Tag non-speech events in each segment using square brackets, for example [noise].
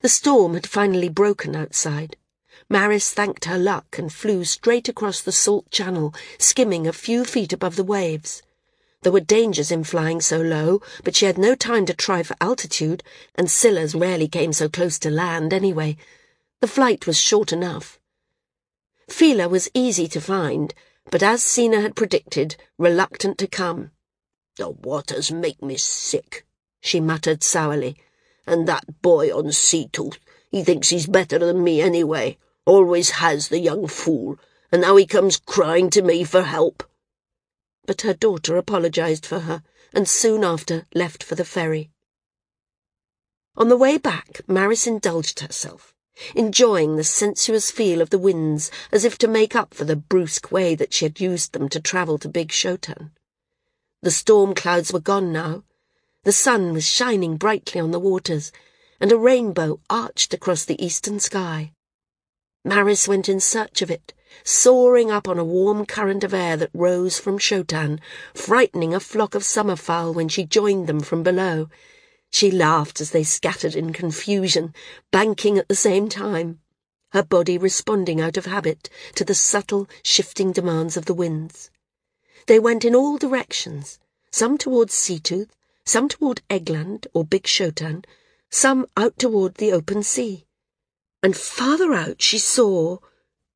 The storm had finally broken outside. Maris thanked her luck and flew straight across the salt channel, skimming a few feet above the waves. There were dangers in flying so low, but she had no time to try for altitude, and Scyllas rarely came so close to land anyway. The flight was short enough. Fila was easy to find, but as Sina had predicted, reluctant to come. The waters make me sick, she muttered sourly. And that boy on Seatooth, he thinks he's better than me anyway. Always has, the young fool. And now he comes crying to me for help. But her daughter apologized for her, and soon after left for the ferry. On the way back, Maris indulged herself, enjoying the sensuous feel of the winds as if to make up for the brusque way that she had used them to travel to Big Shotan. The storm clouds were gone now, the sun was shining brightly on the waters, and a rainbow arched across the eastern sky. Maris went in search of it, soaring up on a warm current of air that rose from Shotan, frightening a flock of summerfowl when she joined them from below. She laughed as they scattered in confusion, banking at the same time, her body responding out of habit to the subtle, shifting demands of the winds. They went in all directions, some towards Seatooth, some toward Eggland or Big Shotan, some out toward the open sea. And farther out she saw,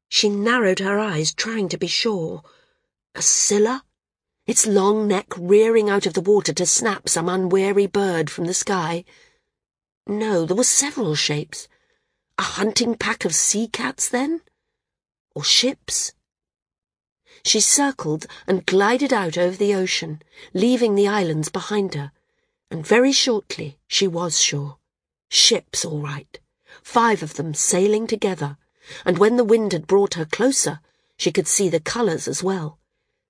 she narrowed her eyes trying to be sure, a Scylla, its long neck rearing out of the water to snap some unwary bird from the sky. No, there were several shapes. A hunting pack of sea cats, then? Or ships? She circled and glided out over the ocean, leaving the islands behind her and very shortly she was sure. Ships, all right. Five of them sailing together, and when the wind had brought her closer, she could see the colours as well.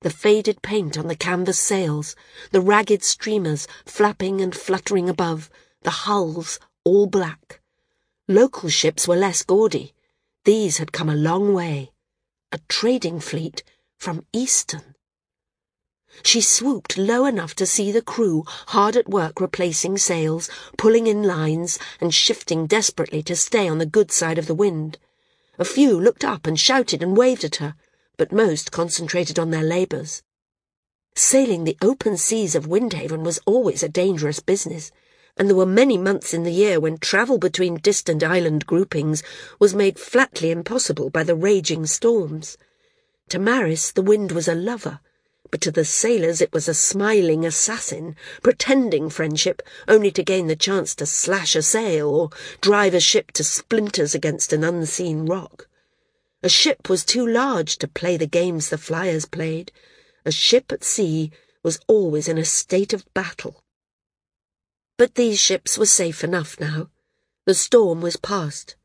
The faded paint on the canvas sails, the ragged streamers flapping and fluttering above, the hulls all black. Local ships were less gaudy. These had come a long way. A trading fleet from Easton. She swooped low enough to see the crew hard at work replacing sails, pulling in lines, and shifting desperately to stay on the good side of the wind. A few looked up and shouted and waved at her, but most concentrated on their labours. Sailing the open seas of Windhaven was always a dangerous business, and there were many months in the year when travel between distant island groupings was made flatly impossible by the raging storms. To Maris the wind was a lover, but to the sailors it was a smiling assassin, pretending friendship only to gain the chance to slash a sail or drive a ship to splinters against an unseen rock. A ship was too large to play the games the flyers played. A ship at sea was always in a state of battle. But these ships were safe enough now. The storm was past,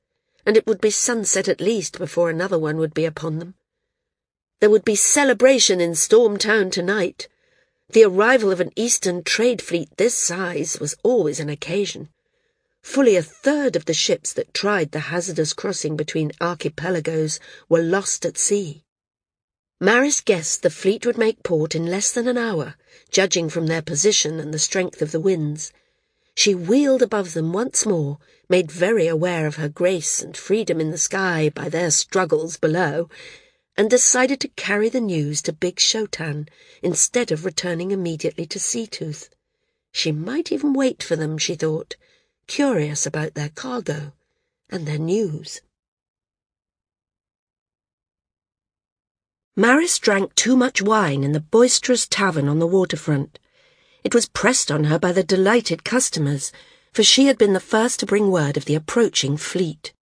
and it would be sunset at least before another one would be upon them. There would be celebration in Storm Town tonight. The arrival of an Eastern trade fleet this size was always an occasion. Fully a third of the ships that tried the hazardous crossing between archipelagos were lost at sea. Maris guessed the fleet would make port in less than an hour, judging from their position and the strength of the winds. She wheeled above them once more, made very aware of her grace and freedom in the sky by their struggles below, and decided to carry the news to Big Shotan instead of returning immediately to Seatooth. She might even wait for them, she thought, curious about their cargo and their news. Maris drank too much wine in the boisterous tavern on the waterfront. It was pressed on her by the delighted customers, for she had been the first to bring word of the approaching fleet.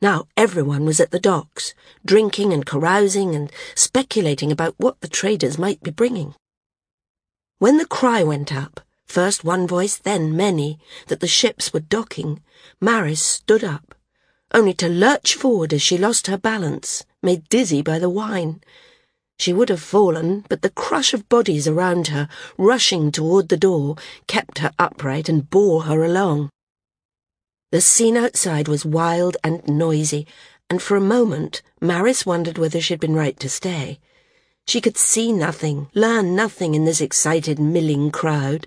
Now everyone was at the docks, drinking and carousing and speculating about what the traders might be bringing. When the cry went up, first one voice, then many, that the ships were docking, Maris stood up, only to lurch forward as she lost her balance, made dizzy by the wine. She would have fallen, but the crush of bodies around her, rushing toward the door, kept her upright and bore her along. The scene outside was wild and noisy, and for a moment Maris wondered whether she'd been right to stay. She could see nothing, learn nothing in this excited, milling crowd.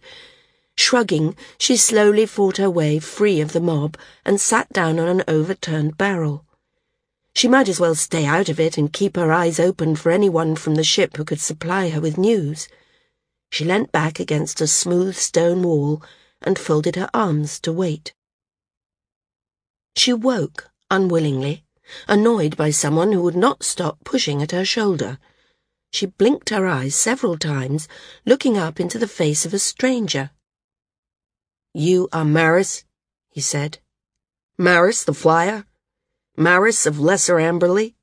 Shrugging, she slowly fought her way free of the mob and sat down on an overturned barrel. She might as well stay out of it and keep her eyes open for anyone from the ship who could supply her with news. She leant back against a smooth stone wall and folded her arms to wait. She woke unwillingly, annoyed by someone who would not stop pushing at her shoulder. She blinked her eyes several times, looking up into the face of a stranger. You are Maris, he said. Maris the flyer? Maris of Lesser Amberley?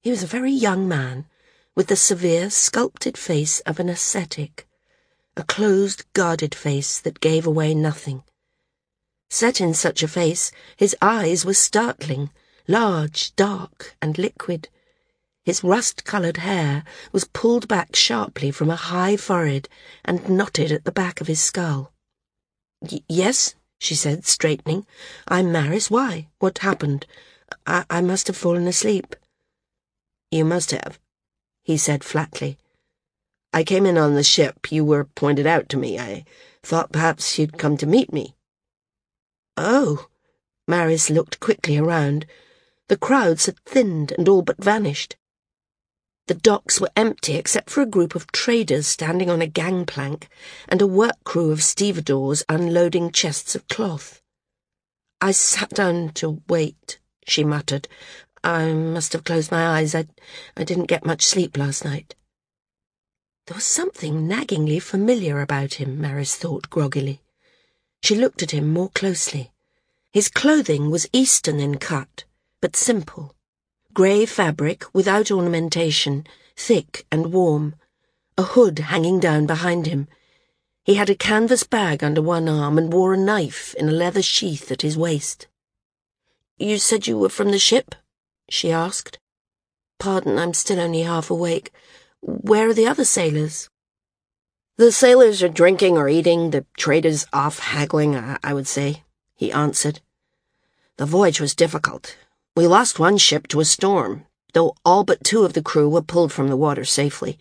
He was a very young man, with the severe, sculpted face of an ascetic, a closed, guarded face that gave away nothing. Set in such a face, his eyes were startling, large, dark, and liquid. His rust-coloured hair was pulled back sharply from a high forehead and knotted at the back of his skull yes, she said, straightening. I'm Maris. Why? What happened? I, I must have fallen asleep. You must have, he said flatly. I came in on the ship. You were pointed out to me. I thought perhaps you'd come to meet me. Oh. Maris looked quickly around. The crowds had thinned and all but vanished. The docks were empty except for a group of traders standing on a gangplank and a work crew of stevedores unloading chests of cloth. I sat down to wait, she muttered. I must have closed my eyes. I, I didn't get much sleep last night. There was something naggingly familiar about him, Maris thought groggily. She looked at him more closely. His clothing was Eastern in cut, but simple grey fabric without ornamentation, thick and warm, a hood hanging down behind him. He had a canvas bag under one arm and wore a knife in a leather sheath at his waist. You said you were from the ship? she asked. Pardon, I'm still only half awake. Where are the other sailors? The sailors are drinking or eating, the traders off haggling, I, I would say, he answered. The voyage was difficult. We lost one ship to a storm, though all but two of the crew were pulled from the water safely.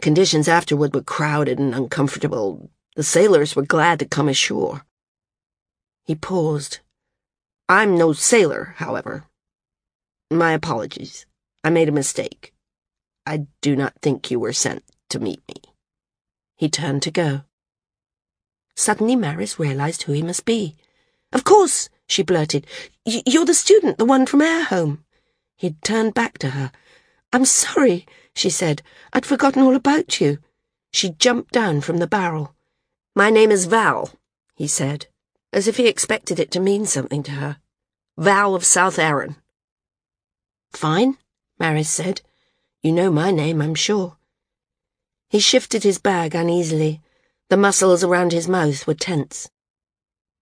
Conditions afterward were crowded and uncomfortable. The sailors were glad to come ashore. He paused. I'm no sailor, however. My apologies. I made a mistake. I do not think you were sent to meet me. He turned to go. Suddenly Maris realized who he must be. Of course, she blurted. You're the student, the one from Air Home. He'd turned back to her. I'm sorry, she said. I'd forgotten all about you. She jumped down from the barrel. My name is Val, he said, as if he expected it to mean something to her. Val of South Arran. Fine, Maris said. You know my name, I'm sure. He shifted his bag uneasily. The muscles around his mouth were tense.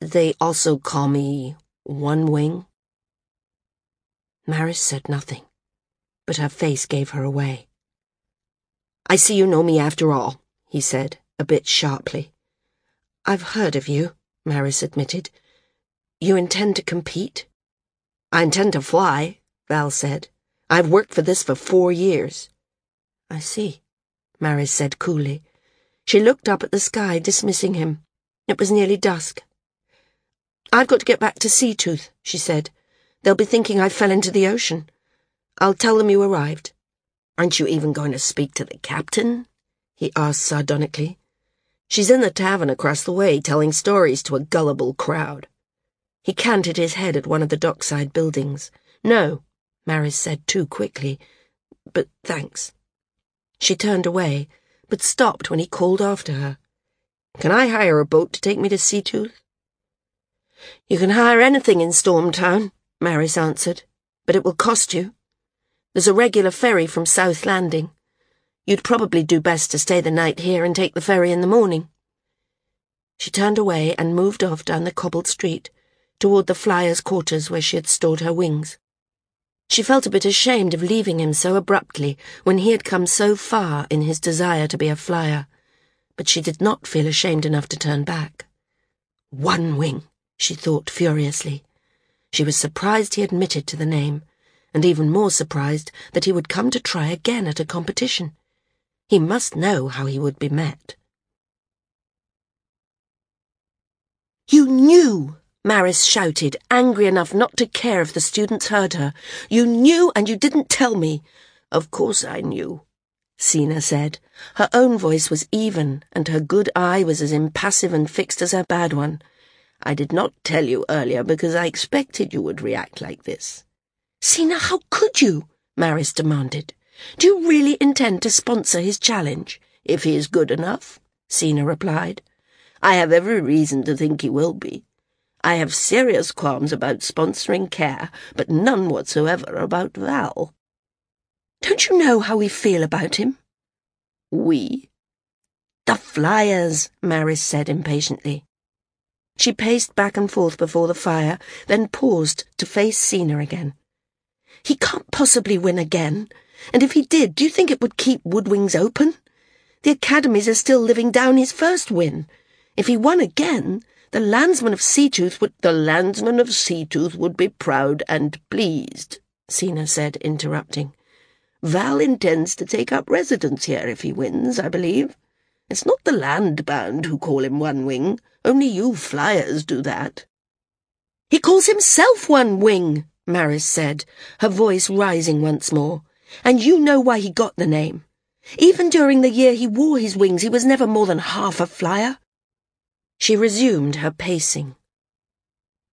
They also call me One Wing. Maris said nothing, but her face gave her away. I see you know me after all, he said, a bit sharply. I've heard of you, Maris admitted. You intend to compete? I intend to fly, Val said. I've worked for this for four years. I see, Maris said coolly. She looked up at the sky, dismissing him. It was nearly dusk. I've got to get back to Seatooth, she said. They'll be thinking I fell into the ocean. I'll tell them you arrived. Aren't you even going to speak to the captain? he asked sardonically. She's in the tavern across the way telling stories to a gullible crowd. He canted his head at one of the dockside buildings. No, Maris said too quickly. But thanks. She turned away, but stopped when he called after her. Can I hire a boat to take me to Seatooth? You can hire anything in Stormtown, Maris answered, but it will cost you. There's a regular ferry from South Landing. You'd probably do best to stay the night here and take the ferry in the morning. She turned away and moved off down the cobbled street, toward the flyer's quarters where she had stored her wings. She felt a bit ashamed of leaving him so abruptly when he had come so far in his desire to be a flyer, but she did not feel ashamed enough to turn back. One wing she thought furiously. She was surprised he admitted to the name, and even more surprised that he would come to try again at a competition. He must know how he would be met. You knew! Maris shouted, angry enough not to care if the students heard her. You knew and you didn't tell me. Of course I knew, Sina said. Her own voice was even, and her good eye was as impassive and fixed as her bad one. I did not tell you earlier because I expected you would react like this. Sina, how could you? Maris demanded. Do you really intend to sponsor his challenge? If he is good enough, Sina replied. I have every reason to think he will be. I have serious qualms about sponsoring Care, but none whatsoever about Val. Don't you know how we feel about him? We? The flyers, Maris said impatiently. She paced back and forth before the fire, then paused to face Sina again. He can't possibly win again, and if he did, do you think it would keep Woodwings open? The academies are still living down his first win. If he won again, the landsman of Seatooth would... The landsman of Seatooth would be proud and pleased, Sina said, interrupting. Val intends to take up residence here if he wins, I believe. It's not the landbound who call him One Wing. Only you flyers do that. He calls himself One Wing, Maris said, her voice rising once more. And you know why he got the name. Even during the year he wore his wings, he was never more than half a flyer. She resumed her pacing.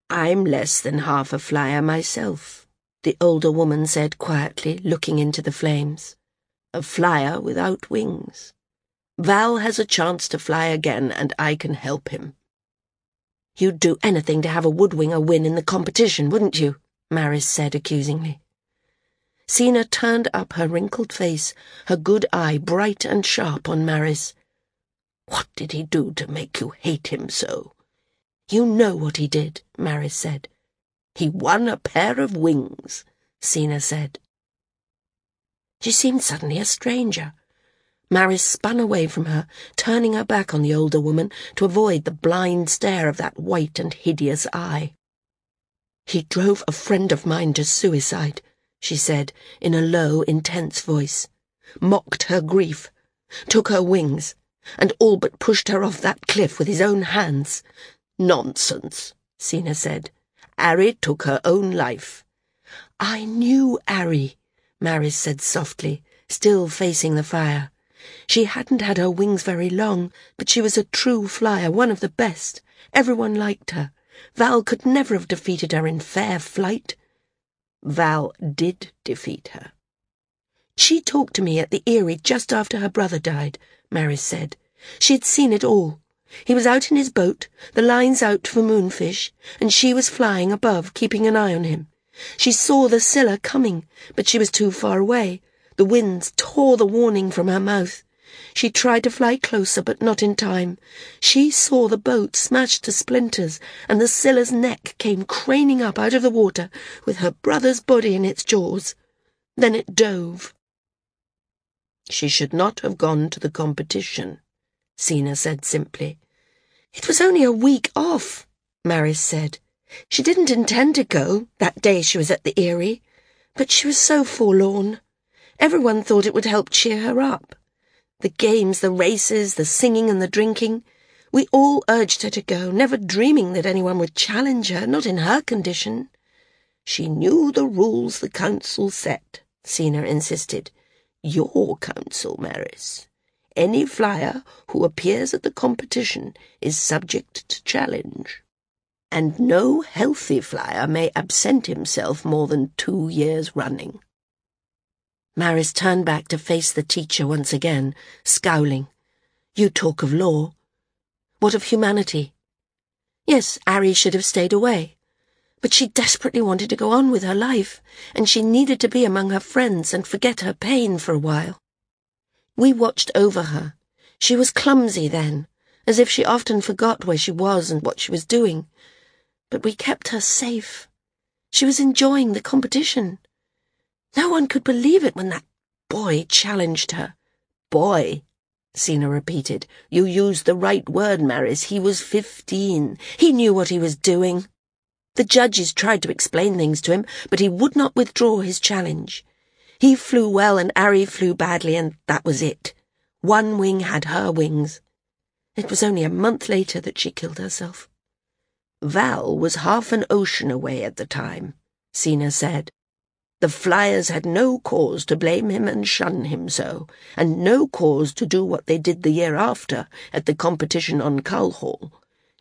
I'm less than half a flyer myself, the older woman said quietly, looking into the flames. A flyer without wings. Val has a chance to fly again, and I can help him. You'd do anything to have a woodwinger win in the competition, wouldn't you? Maris said accusingly. Sina turned up her wrinkled face, her good eye bright and sharp on Maris. What did he do to make you hate him so? You know what he did, Maris said. He won a pair of wings, Sina said. She seemed suddenly a stranger. Maris spun away from her, turning her back on the older woman to avoid the blind stare of that white and hideous eye. He drove a friend of mine to suicide, she said in a low, intense voice, mocked her grief, took her wings, and all but pushed her off that cliff with his own hands. Nonsense, Sina said. Ari took her own life. I knew Ari, Maris said softly, still facing the fire. She hadn't had her wings very long, but she was a true flyer, one of the best. Everyone liked her. Val could never have defeated her in fair flight. Val did defeat her. She talked to me at the Eyrie just after her brother died, Maris said. She had seen it all. He was out in his boat, the lines out for moonfish, and she was flying above, keeping an eye on him. She saw the Scylla coming, but she was too far away. The winds tore the warning from her mouth. She tried to fly closer, but not in time. She saw the boat smashed to splinters, and the Scylla's neck came craning up out of the water with her brother's body in its jaws. Then it dove. She should not have gone to the competition, Sina said simply. It was only a week off, Maris said. She didn't intend to go that day she was at the Eyrie, but she was so forlorn. Everyone thought it would help cheer her up. The games, the races, the singing and the drinking. We all urged her to go, never dreaming that anyone would challenge her, not in her condition. She knew the rules the council set, Sina insisted. Your council, Maris. Any flyer who appears at the competition is subject to challenge. And no healthy flyer may absent himself more than two years running. Maris turned back to face the teacher once again, scowling. You talk of law. What of humanity? Yes, Ari should have stayed away. But she desperately wanted to go on with her life, and she needed to be among her friends and forget her pain for a while. We watched over her. She was clumsy then, as if she often forgot where she was and what she was doing. But we kept her safe. She was enjoying the competition. No one could believe it when that boy challenged her. Boy, Sina repeated. You used the right word, Maris. He was fifteen. He knew what he was doing. The judges tried to explain things to him, but he would not withdraw his challenge. He flew well and Ari flew badly, and that was it. One wing had her wings. It was only a month later that she killed herself. Val was half an ocean away at the time, Sina said. The flyers had no cause to blame him and shun him so, and no cause to do what they did the year after at the competition on Culhall.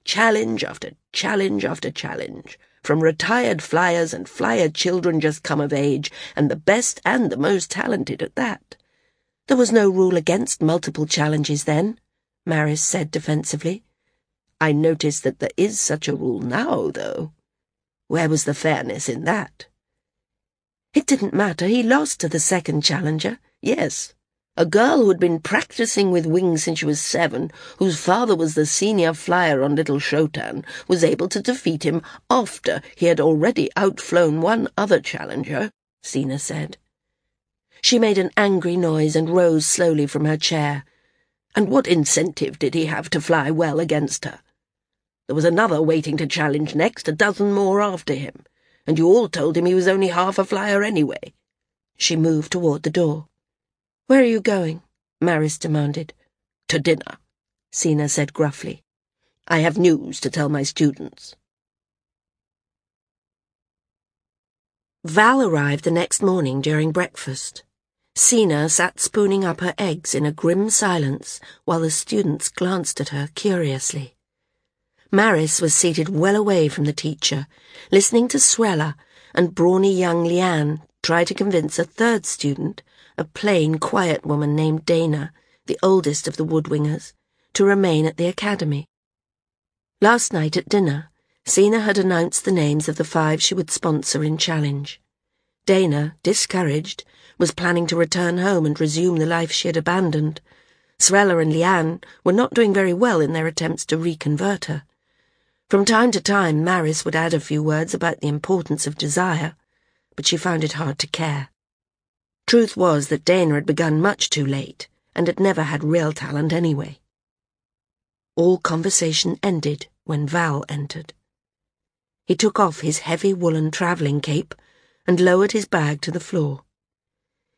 Challenge after challenge after challenge, from retired flyers and flyer children just come of age, and the best and the most talented at that. There was no rule against multiple challenges then, Maris said defensively. I notice that there is such a rule now, though. Where was the fairness in that? It didn't matter. He lost to the second challenger. Yes. A girl who had been practicing with wings since she was seven, whose father was the senior flyer on Little Shotan, was able to defeat him after he had already outflown one other challenger, Sina said. She made an angry noise and rose slowly from her chair. And what incentive did he have to fly well against her? There was another waiting to challenge next, a dozen more after him, and you all told him he was only half a flyer anyway. She moved toward the door. Where are you going? Maris demanded. To dinner, Sina said gruffly. I have news to tell my students. Val arrived the next morning during breakfast. Sina sat spooning up her eggs in a grim silence while the students glanced at her curiously. Maris was seated well away from the teacher, listening to Srella and brawny young Liane try to convince a third student, a plain, quiet woman named Dana, the oldest of the Woodwingers, to remain at the academy. Last night at dinner, Sina had announced the names of the five she would sponsor in challenge. Dana, discouraged, was planning to return home and resume the life she had abandoned. Srella and Liane were not doing very well in their attempts to reconvert her. From time to time, Maris would add a few words about the importance of desire, but she found it hard to care. Truth was that Dana had begun much too late and had never had real talent anyway. All conversation ended when Val entered. He took off his heavy woolen travelling cape and lowered his bag to the floor.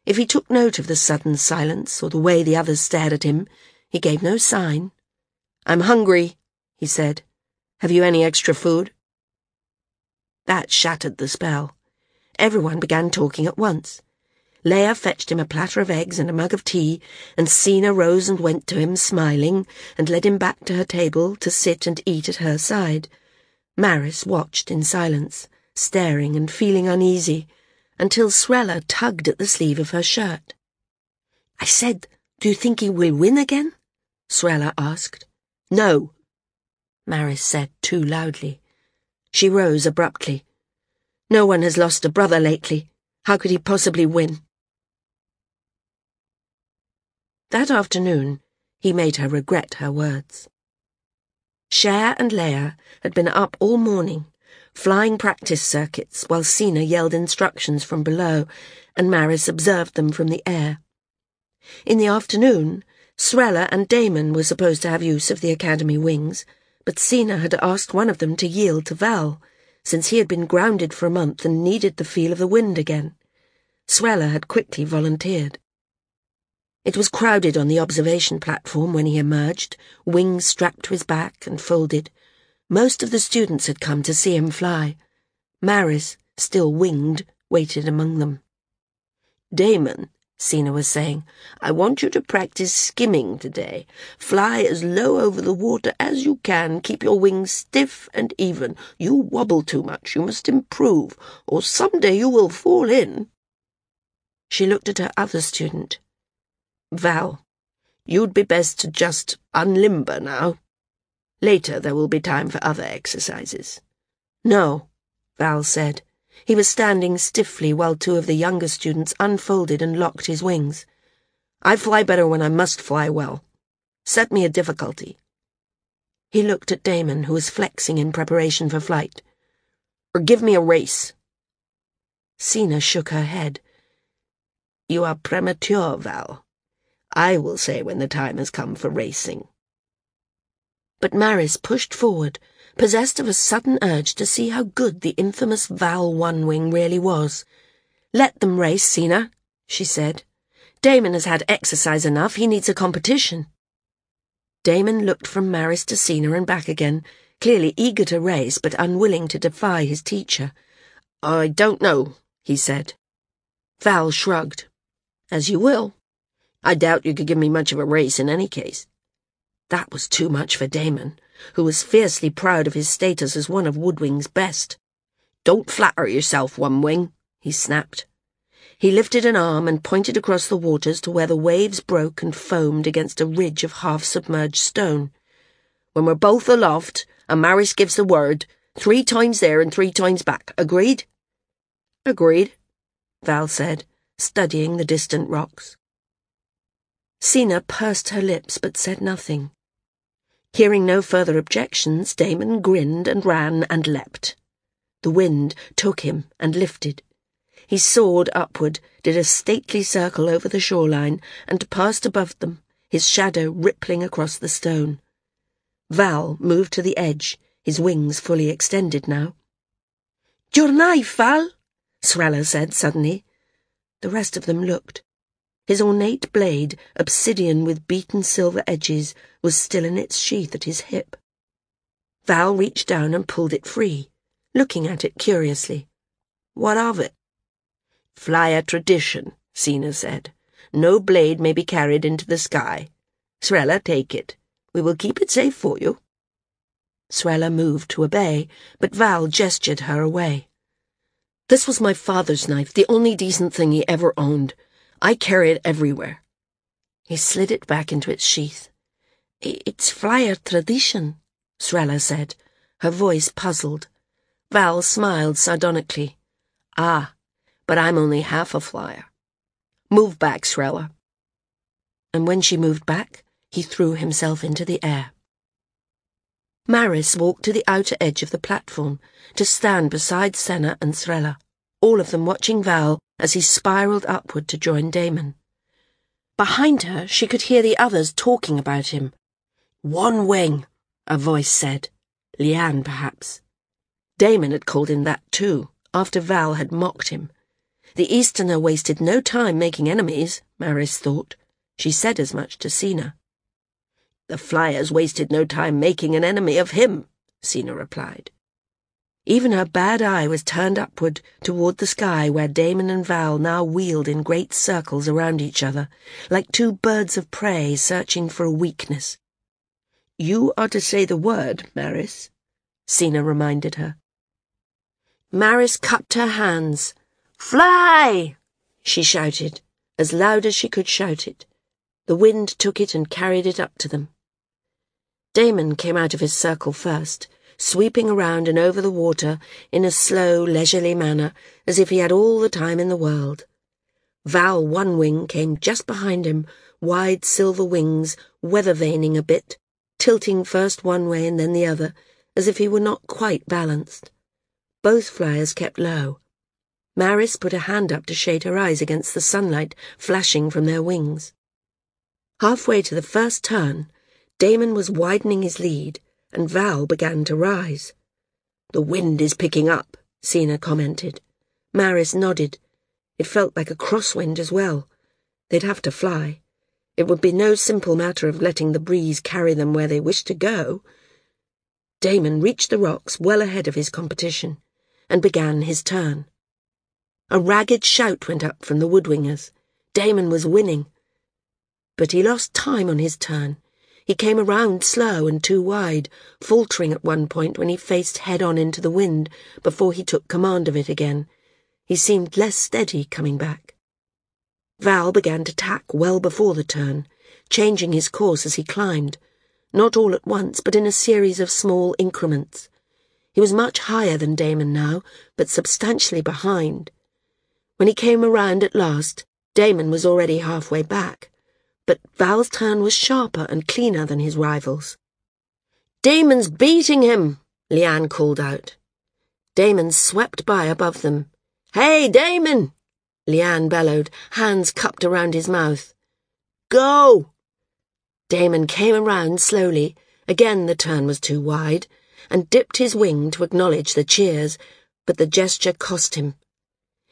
If he took note of the sudden silence or the way the others stared at him, he gave no sign. I'm hungry, he said. Have you any extra food? That shattered the spell. Everyone began talking at once. Leah fetched him a platter of eggs and a mug of tea, and Sina rose and went to him, smiling, and led him back to her table to sit and eat at her side. Maris watched in silence, staring and feeling uneasy, until Srella tugged at the sleeve of her shirt. I said, Do you think he will win again? Srella asked. No, Maris said too loudly. She rose abruptly. No one has lost a brother lately. How could he possibly win? That afternoon, he made her regret her words. Cher and Leah had been up all morning, flying practice circuits while Sina yelled instructions from below, and Maris observed them from the air. In the afternoon, Srella and Damon were supposed to have use of the Academy wings, but Sina had asked one of them to yield to Val, since he had been grounded for a month and needed the feel of the wind again. Srella had quickly volunteered. It was crowded on the observation platform when he emerged, wings strapped to his back and folded. Most of the students had come to see him fly. Maris, still winged, waited among them. Damon, Sina was saying. I want you to practice skimming today. Fly as low over the water as you can. Keep your wings stiff and even. You wobble too much. You must improve, or some day you will fall in. She looked at her other student. Val, you'd be best to just unlimber now. Later there will be time for other exercises. No, Val said. He was standing stiffly while two of the younger students unfolded and locked his wings. I fly better when I must fly well. Set me a difficulty. He looked at Damon, who was flexing in preparation for flight. Or give me a race. Sina shook her head. You are premature, Val. I will say when the time has come for racing. But Maris pushed forward, possessed of a sudden urge to see how good the infamous Val One Wing really was. Let them race, Sina, she said. Damon has had exercise enough, he needs a competition. Damon looked from Maris to Sina and back again, clearly eager to race but unwilling to defy his teacher. I don't know, he said. Val shrugged. As you will. I doubt you could give me much of a race in any case. That was too much for Damon, who was fiercely proud of his status as one of Woodwing's best. Don't flatter yourself, One Wing, he snapped. He lifted an arm and pointed across the waters to where the waves broke and foamed against a ridge of half-submerged stone. When we're both aloft, and Maris gives the word, three times there and three times back. Agreed? Agreed, Val said, studying the distant rocks. Sina pursed her lips but said nothing. Hearing no further objections, Damon grinned and ran and leapt. The wind took him and lifted. He soared upward, did a stately circle over the shoreline, and passed above them, his shadow rippling across the stone. Val moved to the edge, his wings fully extended now. Your knife, Val, Srella said suddenly. The rest of them looked. His ornate blade, obsidian with beaten silver edges, was still in its sheath at his hip. Val reached down and pulled it free, looking at it curiously. What of it? Flyer tradition, Sina said. No blade may be carried into the sky. Srella, take it. We will keep it safe for you. Srella moved to obey, but Val gestured her away. This was my father's knife, the only decent thing he ever owned. I carry it everywhere. He slid it back into its sheath. It's flyer tradition, Srella said, her voice puzzled. Val smiled sardonically. Ah, but I'm only half a flyer. Move back, Srella. And when she moved back, he threw himself into the air. Maris walked to the outer edge of the platform to stand beside Sina and Srella, all of them watching Val as he spiraled upward to join Damon. Behind her, she could hear the others talking about him. One wing, a voice said. Liane, perhaps. Damon had called him that too, after Val had mocked him. The Easterner wasted no time making enemies, Maris thought. She said as much to Sina. The flyers wasted no time making an enemy of him, Sina replied. Even her bad eye was turned upward toward the sky where Damon and Val now wheeled in great circles around each other, like two birds of prey searching for a weakness. You are to say the word, Maris, Sina reminded her. Maris cupped her hands. Fly! she shouted, as loud as she could shout it. The wind took it and carried it up to them. Damon came out of his circle first, sweeping around and over the water in a slow, leisurely manner, as if he had all the time in the world. Val One Wing came just behind him, wide silver wings, weather vaning a bit, tilting first one way and then the other, as if he were not quite balanced. Both flyers kept low, Maris put a hand up to shade her eyes against the sunlight flashing from their wings. Halfway to the first turn, Damon was widening his lead, and Val began to rise. The wind is picking up, Sina commented. Maris nodded. It felt like a crosswind as well. They'd have to fly. It would be no simple matter of letting the breeze carry them where they wished to go. Damon reached the rocks well ahead of his competition, and began his turn. A ragged shout went up from the woodwingers. Damon was winning. But he lost time on his turn. He came around slow and too wide, faltering at one point when he faced head-on into the wind before he took command of it again. He seemed less steady coming back. Val began to tack well before the turn, changing his course as he climbed, not all at once, but in a series of small increments. He was much higher than Damon now, but substantially behind. When he came around at last, Damon was already halfway back, but Val's turn was sharper and cleaner than his rival's. Damon's beating him, Liane called out. Damon swept by above them. Hey, Damon! Liane bellowed, hands cupped around his mouth. Go! Damon came around slowly, again the turn was too wide, and dipped his wing to acknowledge the cheers, but the gesture cost him.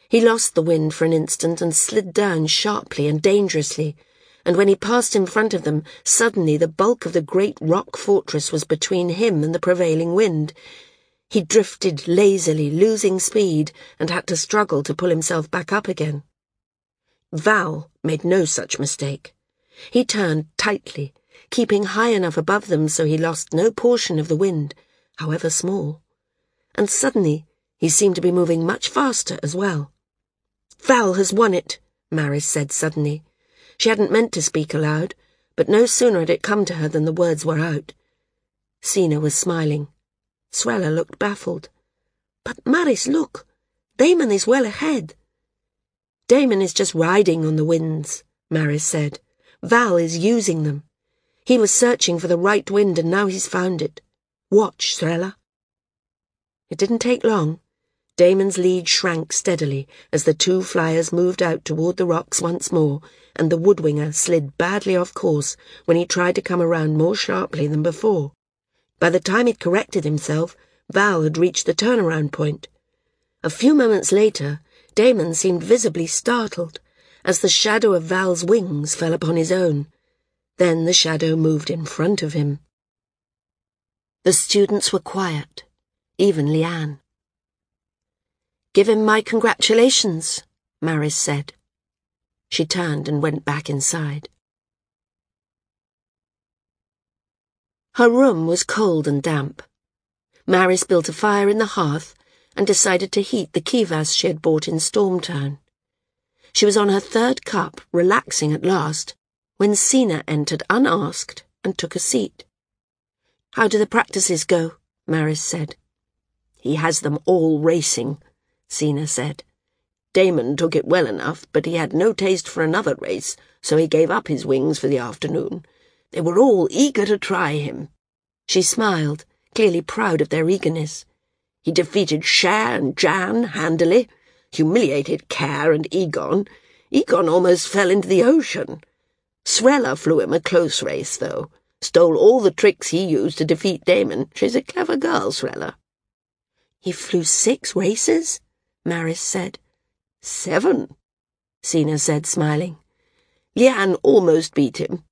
He lost the wind for an instant and slid down sharply and dangerously, and when he passed in front of them, suddenly the bulk of the great rock fortress was between him and the prevailing wind. He drifted lazily, losing speed, and had to struggle to pull himself back up again. Val made no such mistake. He turned tightly, keeping high enough above them so he lost no portion of the wind, however small. And suddenly he seemed to be moving much faster as well. Val has won it, Maris said suddenly. She hadn't meant to speak aloud, but no sooner had it come to her than the words were out. Sina was smiling. Srella looked baffled. But Maris, look! Damon is well ahead. Damon is just riding on the winds, Maris said. Val is using them. He was searching for the right wind and now he's found it. Watch, Srella. It didn't take long. Damon's lead shrank steadily as the two flyers moved out toward the rocks once more, and the woodwinger slid badly off course when he tried to come around more sharply than before. By the time he'd corrected himself, Val had reached the turnaround point. A few moments later, Damon seemed visibly startled as the shadow of Val's wings fell upon his own. Then the shadow moved in front of him. The students were quiet, even Liane. Give him my congratulations, Maris said. She turned and went back inside. Her room was cold and damp. Maris built a fire in the hearth and decided to heat the kivas she had bought in Stormtown. She was on her third cup, relaxing at last, when Sina entered unasked and took a seat. How do the practices go? Maris said. He has them all racing, Sina said. Damon took it well enough, but he had no taste for another race, so he gave up his wings for the afternoon. They were all eager to try him. She smiled, clearly proud of their eagerness. He defeated Cher and Jan handily, humiliated Care and Egon. Egon almost fell into the ocean. Srella flew him a close race, though. Stole all the tricks he used to defeat Damon. She's a clever girl, Srella. He flew six races? Maris said. Seven, Sina said, smiling. Liane almost beat him.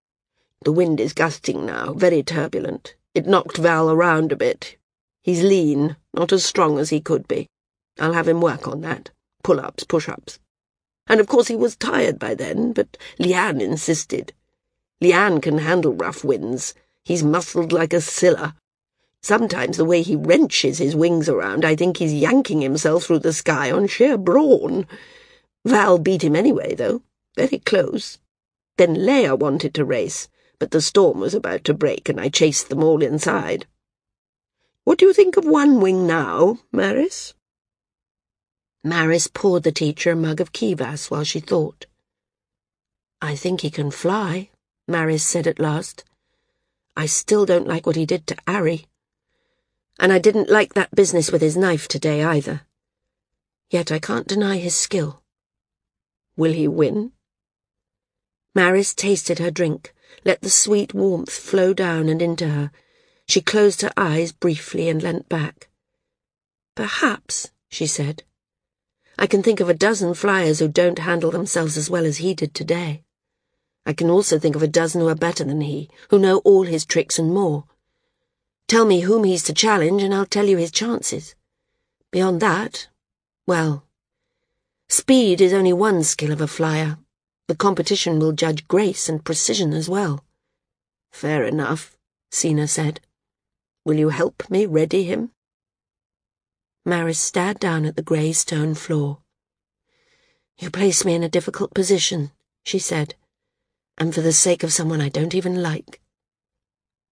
The wind is gusting now, very turbulent. It knocked Val around a bit. He's lean, not as strong as he could be. I'll have him work on that. Pull-ups, push-ups. And of course he was tired by then, but Liane insisted. Liane can handle rough winds. He's muscled like a Scylla. Sometimes the way he wrenches his wings around, I think he's yanking himself through the sky on sheer brawn. Val beat him anyway, though. Very close. Then Leia wanted to race, but the storm was about to break, and I chased them all inside. What do you think of One Wing now, Maris? Maris poured the teacher a mug of kivas while she thought. I think he can fly, Maris said at last. I still don't like what he did to Ari. And I didn't like that business with his knife today either. Yet I can't deny his skill. Will he win? Maris tasted her drink, let the sweet warmth flow down and into her. She closed her eyes briefly and leant back. Perhaps, she said. I can think of a dozen flyers who don't handle themselves as well as he did today. I can also think of a dozen who are better than he, who know all his tricks and more. Tell me whom he's to challenge, and I'll tell you his chances. Beyond that, well, speed is only one skill of a flyer. The competition will judge grace and precision as well. Fair enough, Sina said. Will you help me ready him? Maris stared down at the grey stone floor. You place me in a difficult position, she said, and for the sake of someone I don't even like.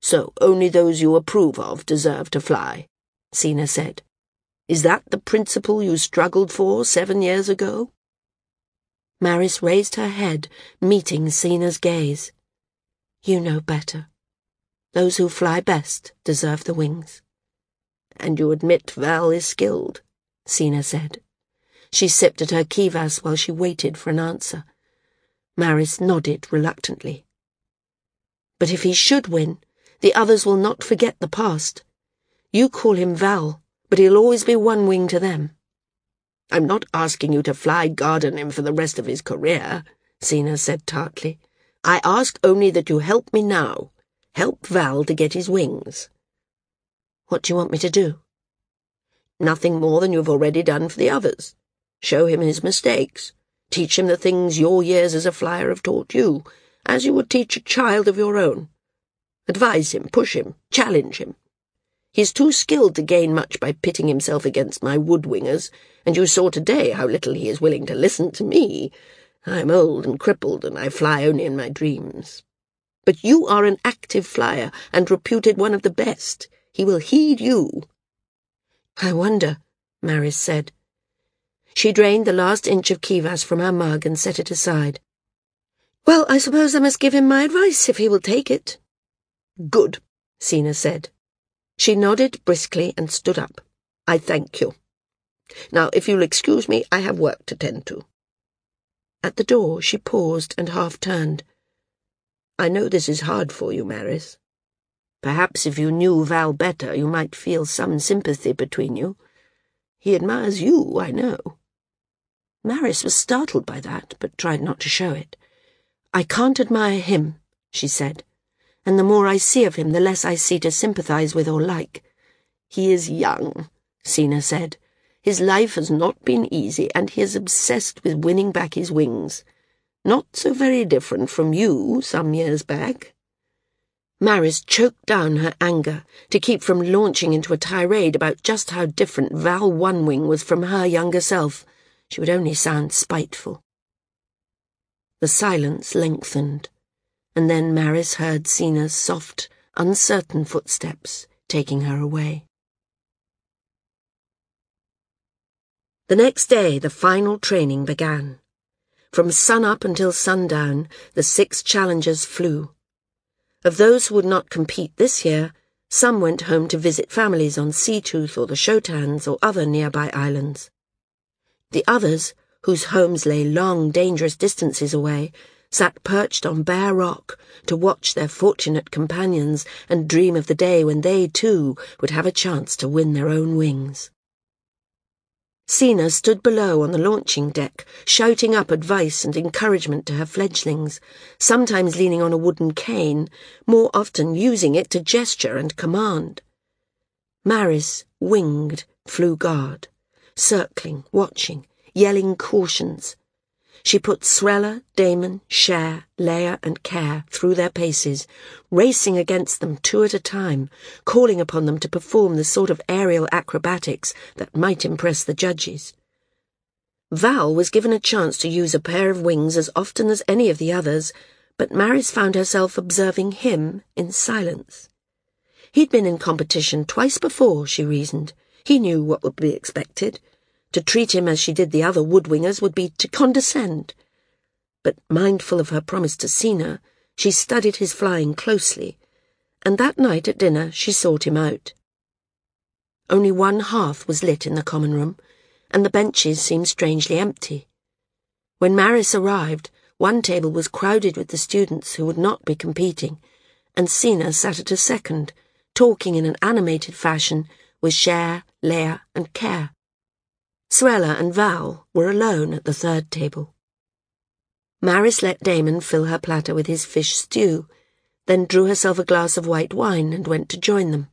So only those you approve of deserve to fly, Sina said. Is that the principle you struggled for seven years ago? Maris raised her head, meeting Sina's gaze. You know better. Those who fly best deserve the wings. And you admit Val is skilled, Sina said. She sipped at her kivas while she waited for an answer. Maris nodded reluctantly. But if he should win, the others will not forget the past. You call him Val, but he'll always be one wing to them. I'm not asking you to fly guard on him for the rest of his career, Sina said tartly. I ask only that you help me now. Help Val to get his wings. What do you want me to do? Nothing more than you've already done for the others. Show him his mistakes. Teach him the things your years as a flyer have taught you, as you would teach a child of your own. Advise him, push him, challenge him. He's too skilled to gain much by pitting himself against my woodwingers, and you saw today how little he is willing to listen to me. I'm old and crippled, and I fly only in my dreams. But you are an active flyer, and reputed one of the best. He will heed you. I wonder, Maris said. She drained the last inch of kivas from her mug and set it aside. Well, I suppose I must give him my advice if he will take it. Good, Sina said. She nodded briskly and stood up. I thank you. Now, if you'll excuse me, I have work to tend to. At the door, she paused and half turned. I know this is hard for you, Maris. Perhaps if you knew Val better, you might feel some sympathy between you. He admires you, I know. Maris was startled by that, but tried not to show it. I can't admire him, she said, and the more I see of him, the less I see to sympathize with or like. He is young, Sina said. His life has not been easy, and he is obsessed with winning back his wings. Not so very different from you some years back. Maris choked down her anger to keep from launching into a tirade about just how different Val One Wing was from her younger self. She would only sound spiteful. The silence lengthened, and then Maris heard Sina's soft, uncertain footsteps taking her away. The next day, the final training began. From sunup until sundown, the six challengers flew. Of those who would not compete this year, some went home to visit families on Seatooth or the Shotans or other nearby islands. The others, whose homes lay long, dangerous distances away, sat perched on bare rock to watch their fortunate companions and dream of the day when they, too, would have a chance to win their own wings. Sina stood below on the launching deck, shouting up advice and encouragement to her fledglings, sometimes leaning on a wooden cane, more often using it to gesture and command. Maris, winged, flew guard, circling, watching, yelling cautions, she put Srella, Damon, Cher, Leia, and Care through their paces, racing against them two at a time, calling upon them to perform the sort of aerial acrobatics that might impress the judges. Val was given a chance to use a pair of wings as often as any of the others, but Maris found herself observing him in silence. He'd been in competition twice before, she reasoned. He knew what would be expected. To treat him as she did the other woodwingers would be to condescend. But mindful of her promise to Sina, she studied his flying closely, and that night at dinner she sought him out. Only one hearth was lit in the common room, and the benches seemed strangely empty. When Maris arrived, one table was crowded with the students who would not be competing, and Sina sat at a second, talking in an animated fashion with Cher, Leia, and Care. Srella and Val were alone at the third table. Maris let Damon fill her platter with his fish stew, then drew herself a glass of white wine and went to join them.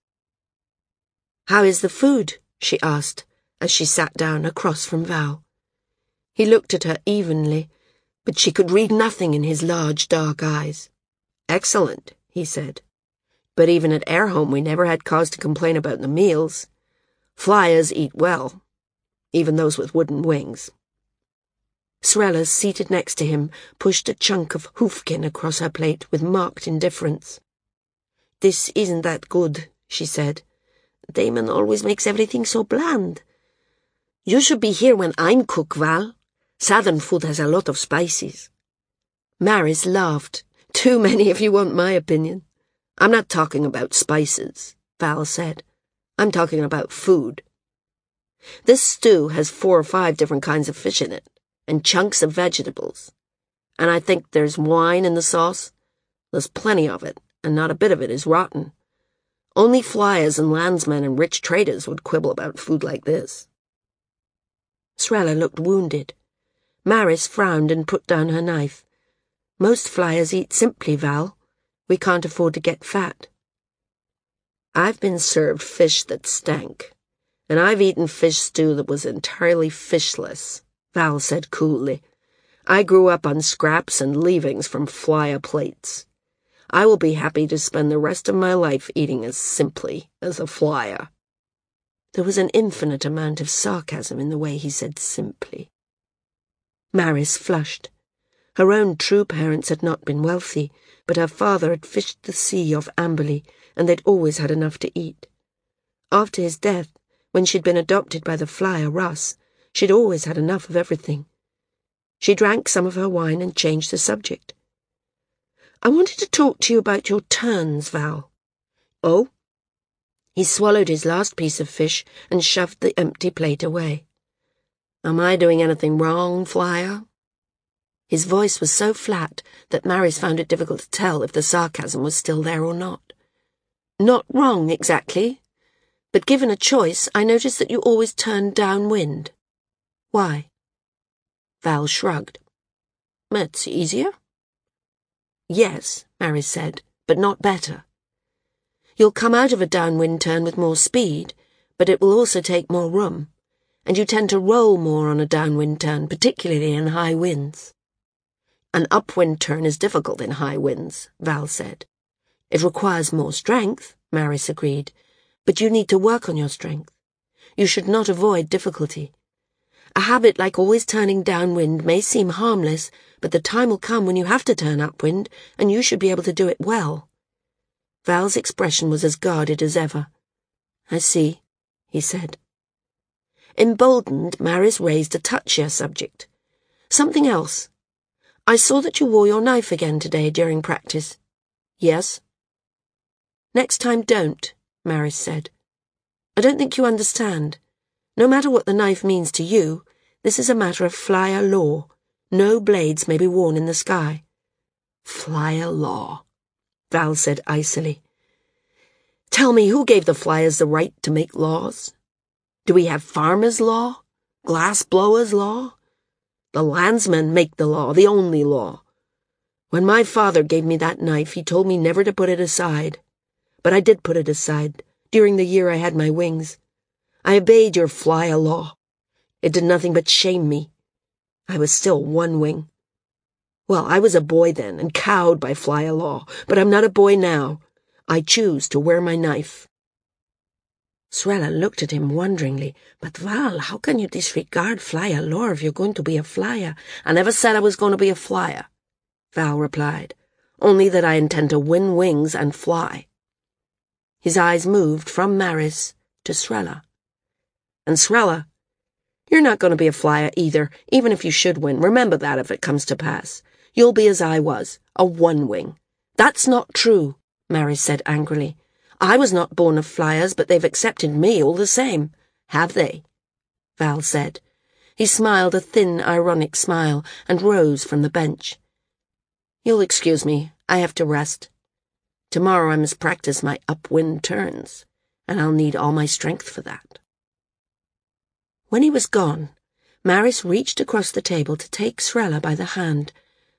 How is the food? she asked, as she sat down across from Val. He looked at her evenly, but she could read nothing in his large dark eyes. Excellent, he said. But even at Airhome we never had cause to complain about the meals. Flyers eat well, even those with wooden wings. Srella, seated next to him, pushed a chunk of hoofkin across her plate with marked indifference. This isn't that good, she said. Damon always makes everything so bland. You should be here when I'm cook, Val. Southern food has a lot of spices. Maris laughed. Too many if you want my opinion. I'm not talking about spices, Val said. I'm talking about food. This stew has four or five different kinds of fish in it, and chunks of vegetables. And I think there's wine in the sauce. There's plenty of it, and not a bit of it is rotten. Only flyers and landsmen and rich traders would quibble about food like this. Srella looked wounded. Maris frowned and put down her knife. Most flyers eat simply, Val. We can't afford to get fat. I've been served fish that stank, and I've eaten fish stew that was entirely fishless, Val said coolly. I grew up on scraps and leavings from flyer plates. I will be happy to spend the rest of my life eating as simply as a flyer. There was an infinite amount of sarcasm in the way he said simply. Maris flushed. Her own true parents had not been wealthy, but her father had fished the sea off Amberley, and they'd always had enough to eat. After his death, when she'd been adopted by the flyer Russ, she'd always had enough of everything. She drank some of her wine and changed the subject. I wanted to talk to you about your turns, Val. Oh? He swallowed his last piece of fish and shoved the empty plate away. Am I doing anything wrong, Flyer? His voice was so flat that Maris found it difficult to tell if the sarcasm was still there or not. Not wrong, exactly. But given a choice, I notice that you always turn downwind. Why? Val shrugged. It's easier? Yes, Maris said, but not better. You'll come out of a downwind turn with more speed, but it will also take more room, and you tend to roll more on a downwind turn, particularly in high winds. An upwind turn is difficult in high winds, Val said. It requires more strength, Maris agreed, but you need to work on your strength. You should not avoid difficulty. A habit like always turning downwind may seem harmless, but the time will come when you have to turn upwind, and you should be able to do it well. Val's expression was as guarded as ever. I see, he said. Emboldened, Maris raised a touchier subject. Something else. I saw that you wore your knife again today during practice. Yes? Next time don't, Maris said. I don't think you understand. No matter what the knife means to you, this is a matter of flyer law. No blades may be worn in the sky. Flyer law, Val said icily. Tell me, who gave the flyers the right to make laws? Do we have farmers' law? Glass blowers' law? The landsmen make the law, the only law. When my father gave me that knife, he told me never to put it aside. But I did put it aside, during the year I had my wings. I obeyed your flyer law. It did nothing but shame me. I was still one wing. Well, I was a boy then and cowed by flyer law, but I'm not a boy now. I choose to wear my knife. Srella looked at him wonderingly. But Val, how can you disregard flyer law if you're going to be a flyer? I never said I was going to be a flyer, Val replied, only that I intend to win wings and fly. His eyes moved from Maris to Srella. And Srella, you're not going to be a flyer either, even if you should win. Remember that if it comes to pass. You'll be as I was, a one wing. That's not true, Maris said angrily. I was not born of flyers, but they've accepted me all the same. Have they? Val said. He smiled a thin, ironic smile and rose from the bench. You'll excuse me. I have to rest. Tomorrow I must practice my upwind turns, and I'll need all my strength for that. When he was gone, Maris reached across the table to take Srella by the hand,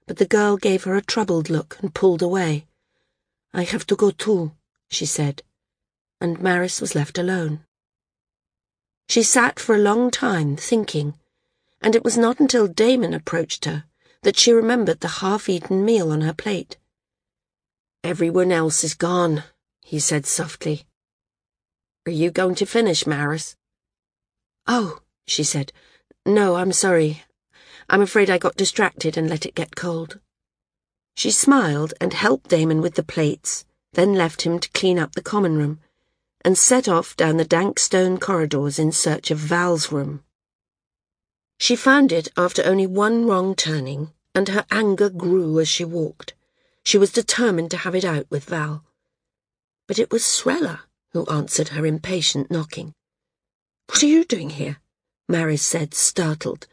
but the girl gave her a troubled look and pulled away. I have to go too, she said, and Maris was left alone. She sat for a long time thinking, and it was not until Damon approached her that she remembered the half-eaten meal on her plate. Everyone else is gone, he said softly. Are you going to finish, Maris? Oh, she said. No, I'm sorry. I'm afraid I got distracted and let it get cold. She smiled and helped Damon with the plates, then left him to clean up the common room, and set off down the dank stone corridors in search of Val's room. She found it after only one wrong turning, and her anger grew as she walked. She was determined to have it out with Val. But it was Srella who answered her impatient knocking. What are you doing here? Maris said, startled.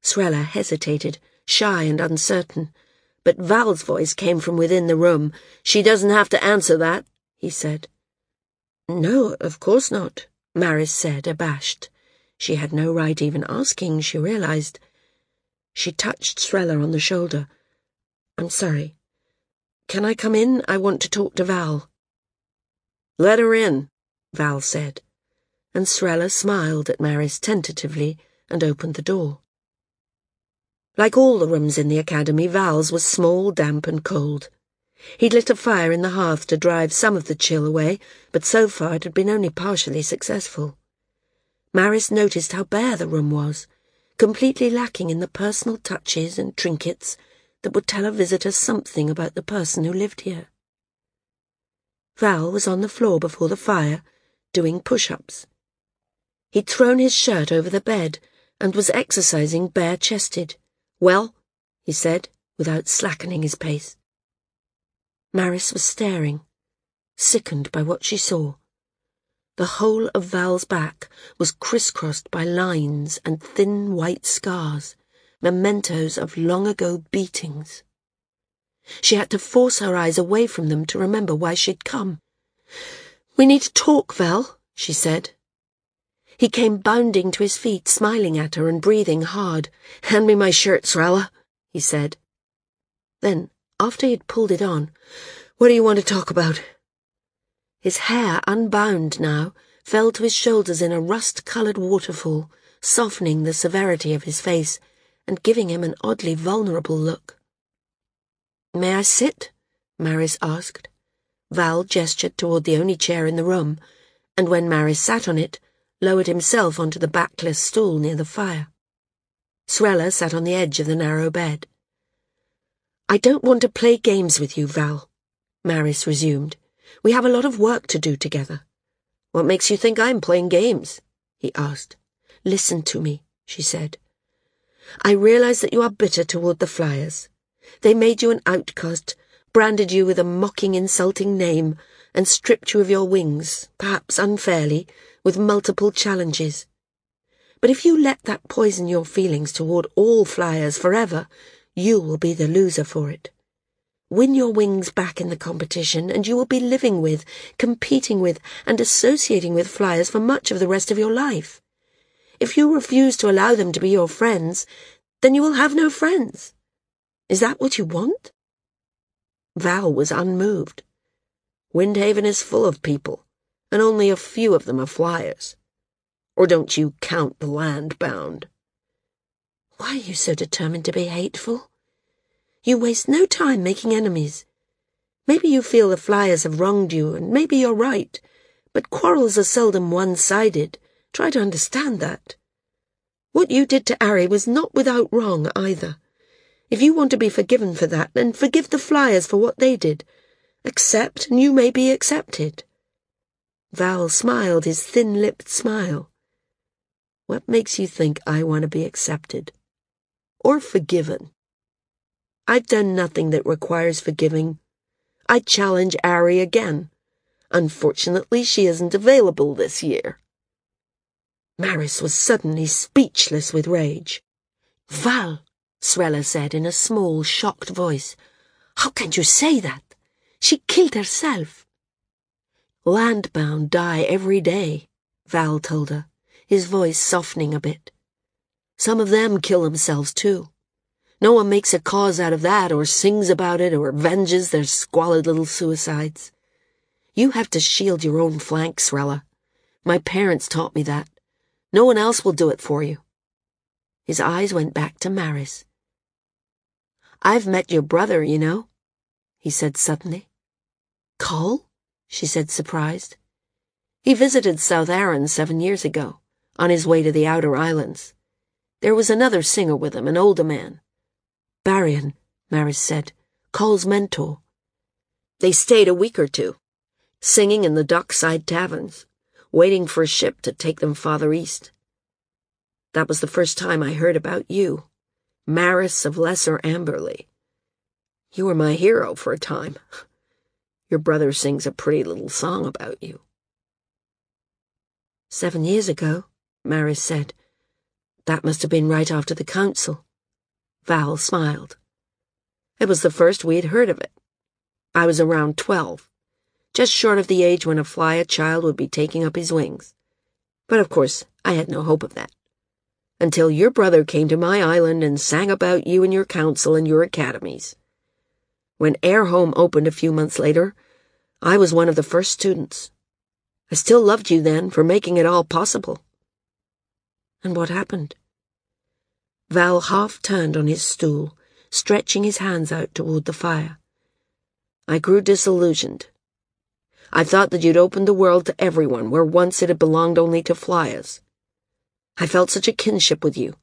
Srella hesitated, shy and uncertain, but Val's voice came from within the room. She doesn't have to answer that, he said. No, of course not, Maris said, abashed. She had no right even asking, she realized. She touched Srella on the shoulder. I'm sorry. Can I come in? I want to talk to Val. Let her in, Val said, and Srella smiled at Maris tentatively and opened the door. Like all the rooms in the academy, Val's was small, damp, and cold. He'd lit a fire in the hearth to drive some of the chill away, but so far it had been only partially successful. Maris noticed how bare the room was, completely lacking in the personal touches and trinkets that would tell a visitor something about the person who lived here. Val was on the floor before the fire, doing push-ups. He'd thrown his shirt over the bed and was exercising bare-chested. Well, he said, without slackening his pace. Maris was staring, sickened by what she saw. The whole of Val's back was crisscrossed by lines and thin white scars, mementos of long ago beatings. She had to force her eyes away from them to remember why she'd come. We need to talk, Val, she said. He came bounding to his feet, smiling at her and breathing hard. Hand me my shirt, Srella, he said. Then, after he'd pulled it on, what do you want to talk about? His hair, unbound now, fell to his shoulders in a rust-coloured waterfall, softening the severity of his face and giving him an oddly vulnerable look. May I sit? Maris asked. Val gestured toward the only chair in the room, and when Maris sat on it, lowered himself onto the backless stool near the fire. Srella sat on the edge of the narrow bed. I don't want to play games with you, Val, Maris resumed. We have a lot of work to do together. What makes you think I'm playing games? he asked. Listen to me, she said. I realize that you are bitter toward the Flyers. They made you an outcast, branded you with a mocking, insulting name, and stripped you of your wings, perhaps unfairly, with multiple challenges. But if you let that poison your feelings toward all flyers forever, you will be the loser for it. Win your wings back in the competition, and you will be living with, competing with, and associating with flyers for much of the rest of your life. If you refuse to allow them to be your friends, then you will have no friends. Is that what you want? Val was unmoved. Windhaven is full of people and only a few of them are flyers. Or don't you count the land-bound? Why are you so determined to be hateful? You waste no time making enemies. Maybe you feel the flyers have wronged you, and maybe you're right, but quarrels are seldom one-sided. Try to understand that. What you did to Ari was not without wrong either. If you want to be forgiven for that, then forgive the flyers for what they did. Accept, and you may be accepted. Val smiled his thin-lipped smile. What makes you think I want to be accepted? Or forgiven? I've done nothing that requires forgiving. I challenge Ari again. Unfortunately, she isn't available this year. Maris was suddenly speechless with rage. Val, Srella said in a small, shocked voice, how can you say that? She killed herself. Landbound die every day, Val told her, his voice softening a bit. Some of them kill themselves, too. No one makes a cause out of that, or sings about it, or avenges their squalid little suicides. You have to shield your own flanks, Srella. My parents taught me that. No one else will do it for you. His eyes went back to Maris. I've met your brother, you know, he said suddenly. Cole? she said, surprised. He visited South Arran seven years ago, on his way to the outer islands. There was another singer with him, an older man. Barrion, Maris said, Cole's mentor. They stayed a week or two, singing in the dockside taverns, waiting for a ship to take them farther east. That was the first time I heard about you, Maris of Lesser Amberley. You were my hero for a time. [laughs] Your brother sings a pretty little song about you. Seven years ago, Maris said. That must have been right after the council. Val smiled. It was the first we had heard of it. I was around twelve, just short of the age when a fly a child would be taking up his wings. But of course, I had no hope of that. Until your brother came to my island and sang about you and your council and your academies. When Airhome opened a few months later, I was one of the first students. I still loved you then for making it all possible. And what happened? Val half turned on his stool, stretching his hands out toward the fire. I grew disillusioned. I thought that you'd opened the world to everyone where once it had belonged only to flyers. I felt such a kinship with you.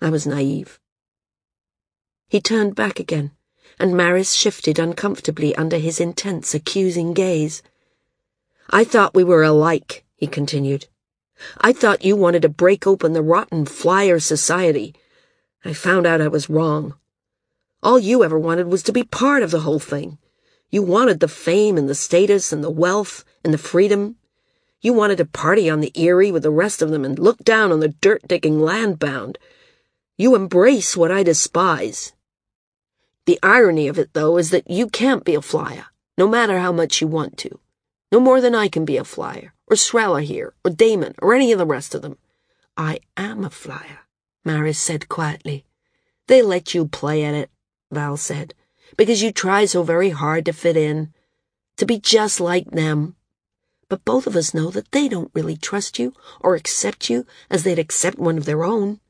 I was naive. He turned back again, and Maris shifted uncomfortably under his intense, accusing gaze. I thought we were alike, he continued. I thought you wanted to break open the rotten flyer society. I found out I was wrong. All you ever wanted was to be part of the whole thing. You wanted the fame and the status and the wealth and the freedom. You wanted to party on the Eyrie with the rest of them and look down on the dirt-digging landbound. You embrace what I despise. The irony of it, though, is that you can't be a flyer, no matter how much you want to. No more than I can be a flyer or Srella here, or Damon, or any of the rest of them. I am a flyer, Maris said quietly. They let you play at it, Val said, because you try so very hard to fit in, to be just like them. But both of us know that they don't really trust you or accept you as they'd accept one of their own.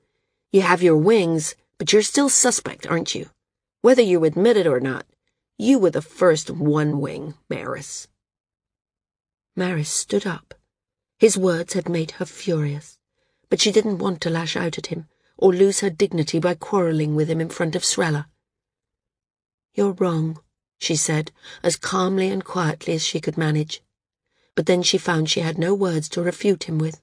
You have your wings, but you're still suspect, aren't you? Whether you admit it or not, you were the first one wing, Maris. Maris stood up. His words had made her furious, but she didn't want to lash out at him or lose her dignity by quarrelling with him in front of Srella. You're wrong, she said, as calmly and quietly as she could manage. But then she found she had no words to refute him with.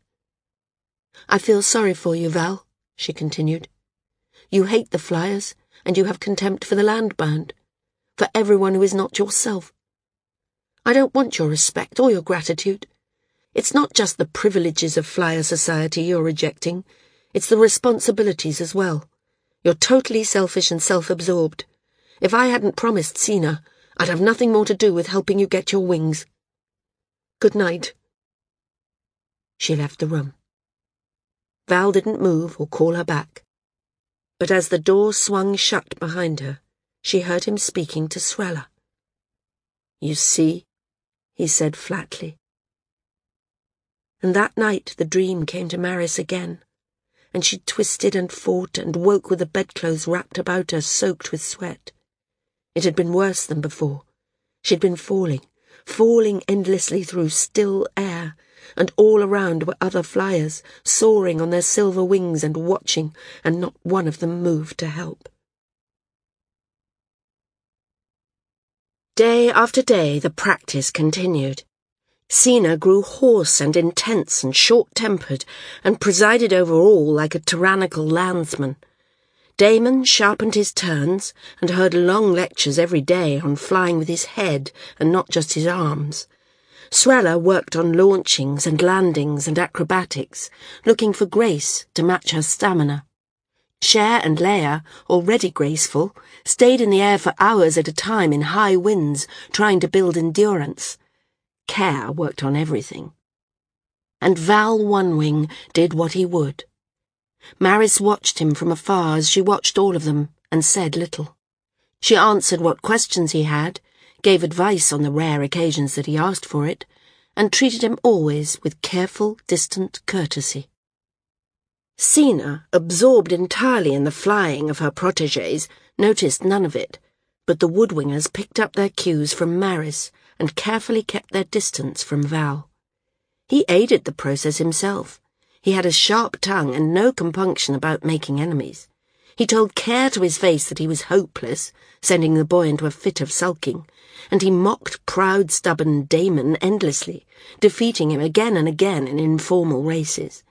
I feel sorry for you, Val, she continued. You hate the flyers, and you have contempt for the landbound, for everyone who is not yourself. I don't want your respect or your gratitude. It's not just the privileges of flyer society you're rejecting, it's the responsibilities as well. You're totally selfish and self-absorbed. If I hadn't promised Sina, I'd have nothing more to do with helping you get your wings. Good night. She left the room. Val didn't move or call her back. But as the door swung shut behind her, she heard him speaking to Srella. You see, he said flatly. And that night the dream came to Maris again, and she twisted and fought and woke with the bedclothes wrapped about her, soaked with sweat. It had been worse than before. She'd been falling, falling endlessly through still air, and all around were other flyers, soaring on their silver wings and watching, and not one of them moved to help. Day after day the practice continued. Sina grew hoarse and intense and short-tempered, and presided over all like a tyrannical landsman. Damon sharpened his turns and heard long lectures every day on flying with his head and not just his arms. Srella worked on launchings and landings and acrobatics, looking for grace to match her stamina. Cher and Leia, already graceful, stayed in the air for hours at a time in high winds, trying to build endurance. Care worked on everything. And Val Onewing did what he would. Maris watched him from afar as she watched all of them, and said little. She answered what questions he had, gave advice on the rare occasions that he asked for it, and treated him always with careful, distant courtesy. Sina, absorbed entirely in the flying of her proteges, noticed none of it, but the woodwingers picked up their cues from Maris and carefully kept their distance from Val. He aided the process himself. He had a sharp tongue and no compunction about making enemies. He told Care to his face that he was hopeless, sending the boy into a fit of sulking, and he mocked proud, stubborn Damon endlessly, defeating him again and again in informal races.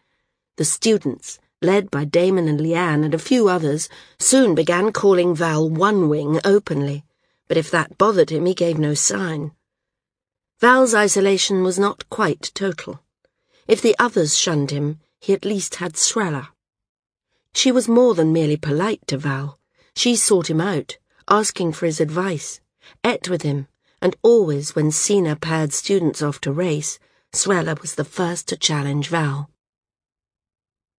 The students, led by Damon and Liane and a few others, soon began calling Val One Wing openly, but if that bothered him, he gave no sign. Val's isolation was not quite total. If the others shunned him, he at least had Srella. She was more than merely polite to Val. She sought him out, asking for his advice, ate with him, and always when Sina paired students off to race, Srella was the first to challenge Val.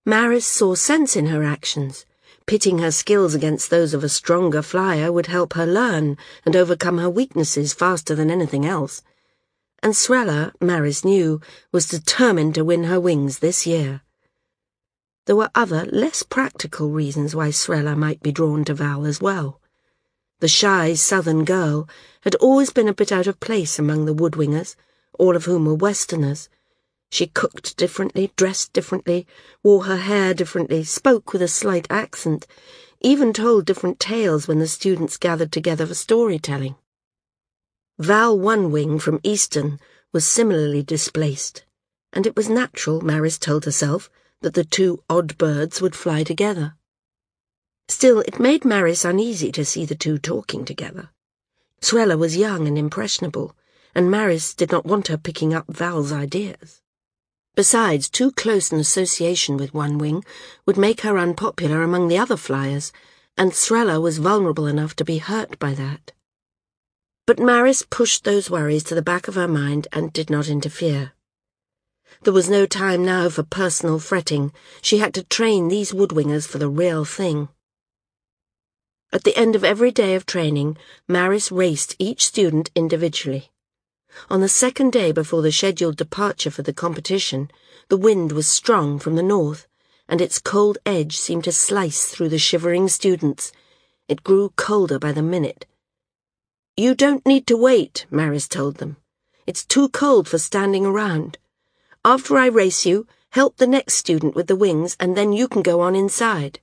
Maris saw sense in her actions, Pitting her skills against those of a stronger flyer would help her learn and overcome her weaknesses faster than anything else. And Srella, Maris knew, was determined to win her wings this year. There were other, less practical reasons why Srella might be drawn to Val as well. The shy southern girl had always been a bit out of place among the woodwingers, all of whom were Westerners. She cooked differently, dressed differently, wore her hair differently, spoke with a slight accent, even told different tales when the students gathered together for storytelling. Val One Wing from Easton was similarly displaced, and it was natural, Maris told herself, that the two odd birds would fly together. Still, it made Maris uneasy to see the two talking together. Srella was young and impressionable, and Maris did not want her picking up Val's ideas. Besides, too close an association with One Wing would make her unpopular among the other flyers, and Srella was vulnerable enough to be hurt by that. But Maris pushed those worries to the back of her mind and did not interfere. There was no time now for personal fretting. She had to train these woodwingers for the real thing. At the end of every day of training, Maris raced each student individually. On the second day before the scheduled departure for the competition, the wind was strong from the north, and its cold edge seemed to slice through the shivering students. It grew colder by the minute. You don't need to wait, Maris told them. It's too cold for standing around. After I race you, help the next student with the wings, and then you can go on inside.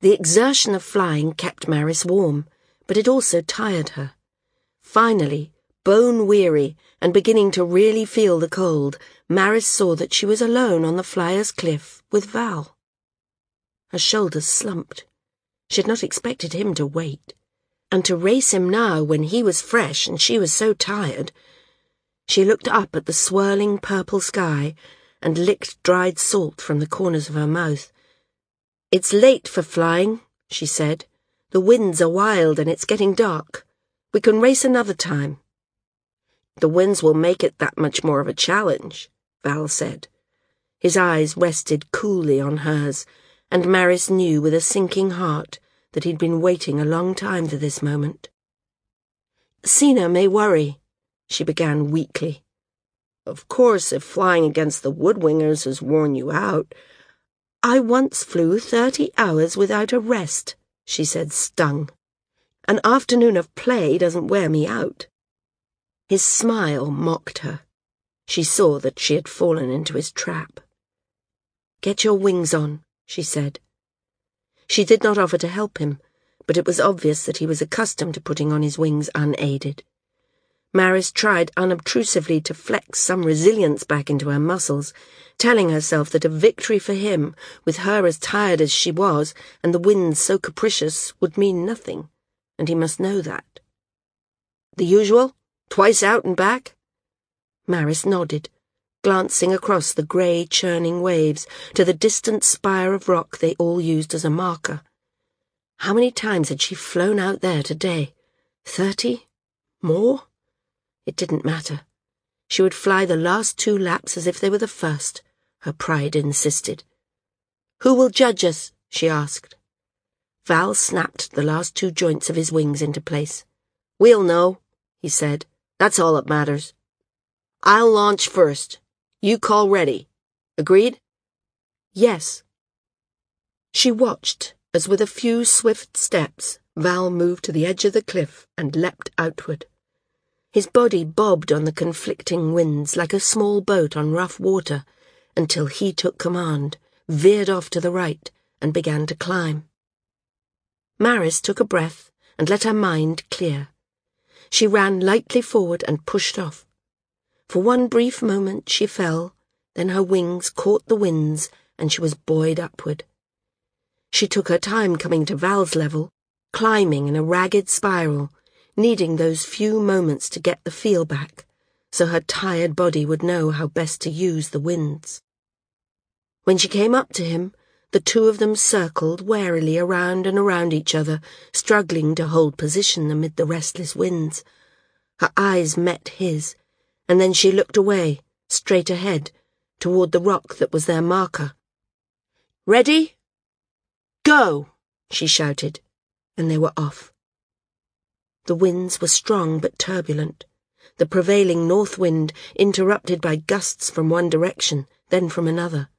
The exertion of flying kept Maris warm, but it also tired her. Finally, bone weary and beginning to really feel the cold, Maris saw that she was alone on the flyer's cliff with Val. Her shoulders slumped. She had not expected him to wait, and to race him now when he was fresh and she was so tired. She looked up at the swirling purple sky and licked dried salt from the corners of her mouth. It's late for flying, she said. The winds are wild and it's getting dark. We can race another time. The winds will make it that much more of a challenge, Val said. His eyes rested coolly on hers, and Maris knew with a sinking heart that he'd been waiting a long time for this moment. Sina may worry, she began weakly. Of course, if flying against the woodwingers has worn you out, I once flew thirty hours without a rest, she said, stung. An afternoon of play doesn't wear me out. His smile mocked her. She saw that she had fallen into his trap. Get your wings on, she said. She did not offer to help him, but it was obvious that he was accustomed to putting on his wings unaided. Maris tried unobtrusively to flex some resilience back into her muscles, telling herself that a victory for him, with her as tired as she was and the winds so capricious, would mean nothing, and he must know that. The usual? Twice out and back? Maris nodded, glancing across the grey, churning waves to the distant spire of rock they all used as a marker. How many times had she flown out there today? Thirty? More? It didn't matter. She would fly the last two laps as if they were the first, her pride insisted. Who will judge us? she asked. Val snapped the last two joints of his wings into place. We'll know, he said. That's all that matters. I'll launch first. You call ready. Agreed? Yes. She watched as with a few swift steps Val moved to the edge of the cliff and leapt outward. His body bobbed on the conflicting winds like a small boat on rough water until he took command, veered off to the right, and began to climb. Maris took a breath and let her mind clear. She ran lightly forward and pushed off. For one brief moment she fell, then her wings caught the winds and she was buoyed upward. She took her time coming to Val's level, climbing in a ragged spiral needing those few moments to get the feel back, so her tired body would know how best to use the winds. When she came up to him, the two of them circled warily around and around each other, struggling to hold position amid the restless winds. Her eyes met his, and then she looked away, straight ahead, toward the rock that was their marker. Ready? Go! She shouted, and they were off. The winds were strong but turbulent, the prevailing north wind interrupted by gusts from one direction, then from another.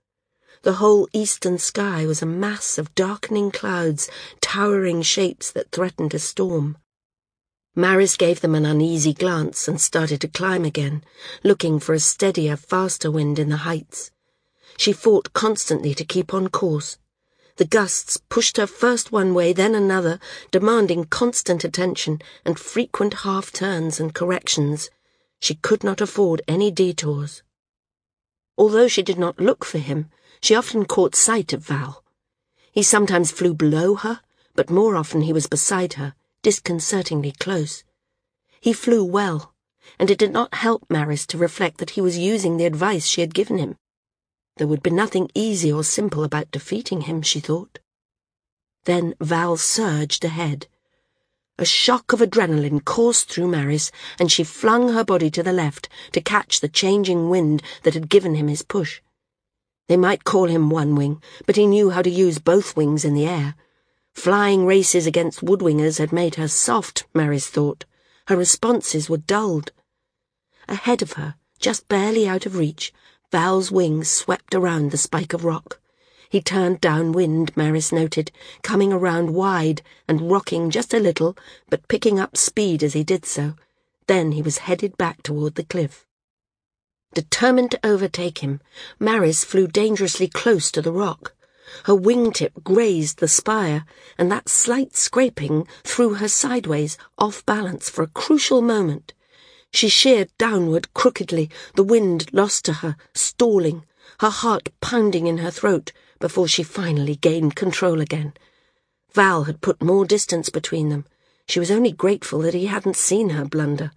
The whole eastern sky was a mass of darkening clouds, towering shapes that threatened a storm. Maris gave them an uneasy glance and started to climb again, looking for a steadier, faster wind in the heights. She fought constantly to keep on course. The gusts pushed her first one way, then another, demanding constant attention and frequent half turns and corrections. She could not afford any detours. Although she did not look for him, she often caught sight of Val. He sometimes flew below her, but more often he was beside her, disconcertingly close. He flew well, and it did not help Maris to reflect that he was using the advice she had given him. There would be nothing easy or simple about defeating him, she thought. Then Val surged ahead. A shock of adrenaline coursed through Maris, and she flung her body to the left to catch the changing wind that had given him his push. They might call him one wing, but he knew how to use both wings in the air. Flying races against woodwingers had made her soft, Maris thought. Her responses were dulled. Ahead of her, just barely out of reach, Val's wings swept around the spike of rock. He turned downwind, Maris noted, coming around wide and rocking just a little, but picking up speed as he did so. Then he was headed back toward the cliff. Determined to overtake him, Maris flew dangerously close to the rock. Her wingtip grazed the spire, and that slight scraping threw her sideways, off balance for a crucial moment. She sheered downward crookedly, the wind lost to her, stalling, her heart pounding in her throat before she finally gained control again. Val had put more distance between them. She was only grateful that he hadn't seen her blunder.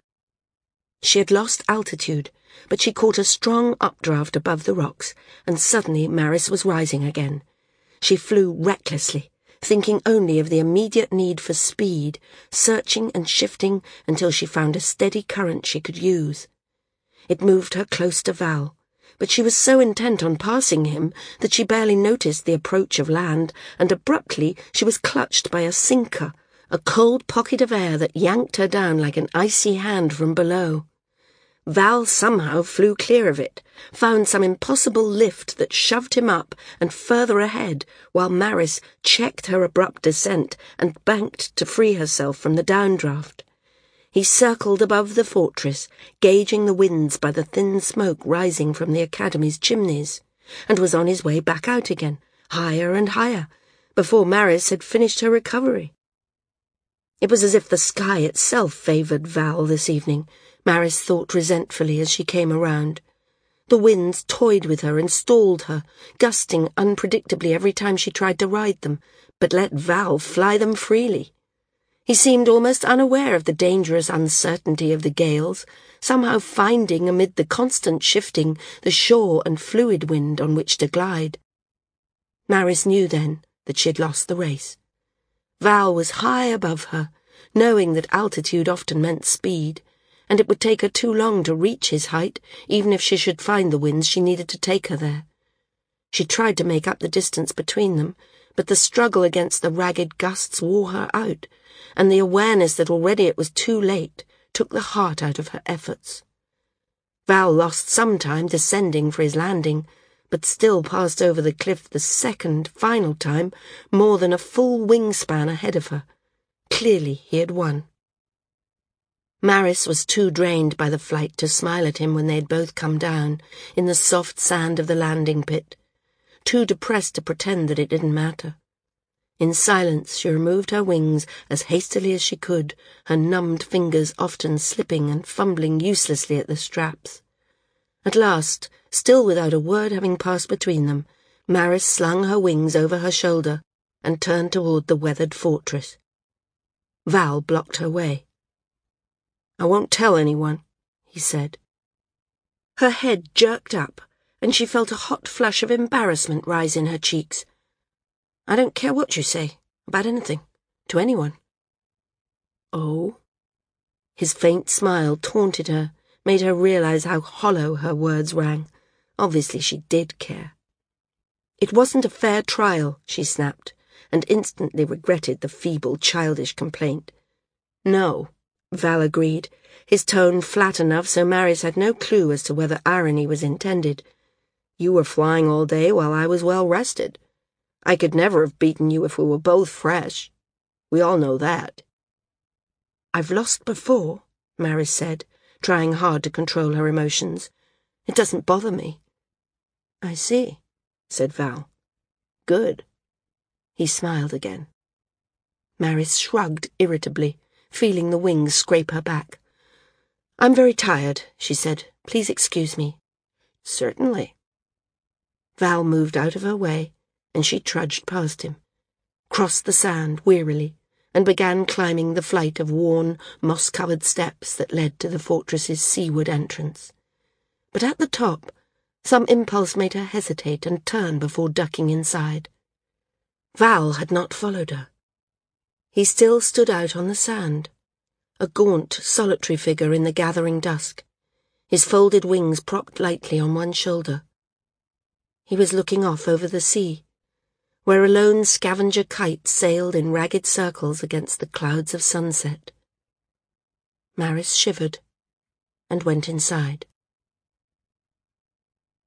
She had lost altitude, but she caught a strong updraft above the rocks, and suddenly Maris was rising again. She flew recklessly, thinking only of the immediate need for speed, searching and shifting until she found a steady current she could use. It moved her close to Val, but she was so intent on passing him that she barely noticed the approach of land, and abruptly she was clutched by a sinker, a cold pocket of air that yanked her down like an icy hand from below. Val somehow flew clear of it, found some impossible lift that shoved him up and further ahead, while Maris checked her abrupt descent and banked to free herself from the downdraft. He circled above the fortress, gauging the winds by the thin smoke rising from the Academy's chimneys, and was on his way back out again, higher and higher, before Maris had finished her recovery. It was as if the sky itself favoured Val this evening, Maris thought resentfully as she came around. The winds toyed with her and stalled her, gusting unpredictably every time she tried to ride them, but let Val fly them freely. He seemed almost unaware of the dangerous uncertainty of the gales, somehow finding amid the constant shifting the sure and fluid wind on which to glide. Maris knew then that she had lost the race. Val was high above her, knowing that altitude often meant speed, and it would take her too long to reach his height, even if she should find the winds she needed to take her there. She tried to make up the distance between them, but the struggle against the ragged gusts wore her out, and the awareness that already it was too late took the heart out of her efforts. Val lost some time descending for his landing, but still passed over the cliff the second, final time, more than a full wingspan ahead of her. Clearly he had won. Maris was too drained by the flight to smile at him when they had both come down, in the soft sand of the landing pit, too depressed to pretend that it didn't matter. In silence she removed her wings as hastily as she could, her numbed fingers often slipping and fumbling uselessly at the straps. At last, still without a word having passed between them, Maris slung her wings over her shoulder and turned toward the weathered fortress. Val blocked her way. I won't tell anyone, he said. Her head jerked up, and she felt a hot flush of embarrassment rise in her cheeks. I don't care what you say, about anything, to anyone. Oh? His faint smile taunted her, made her realize how hollow her words rang. Obviously she did care. It wasn't a fair trial, she snapped, and instantly regretted the feeble, childish complaint. No, Val agreed, his tone flat enough so Maris had no clue as to whether irony was intended. You were flying all day while I was well rested. I could never have beaten you if we were both fresh. We all know that. I've lost before, Maris said, trying hard to control her emotions. It doesn't bother me. I see, said Val. Good. He smiled again. Maris shrugged irritably, feeling the wings scrape her back. I'm very tired, she said. Please excuse me. Certainly. Val moved out of her way, and she trudged past him, crossed the sand wearily, and began climbing the flight of worn, moss-covered steps that led to the fortress's seaward entrance. But at the top, some impulse made her hesitate and turn before ducking inside. Val had not followed her. He still stood out on the sand, a gaunt, solitary figure in the gathering dusk, his folded wings propped lightly on one shoulder. He was looking off over the sea, where a lone scavenger kite sailed in ragged circles against the clouds of sunset. Maris shivered and went inside.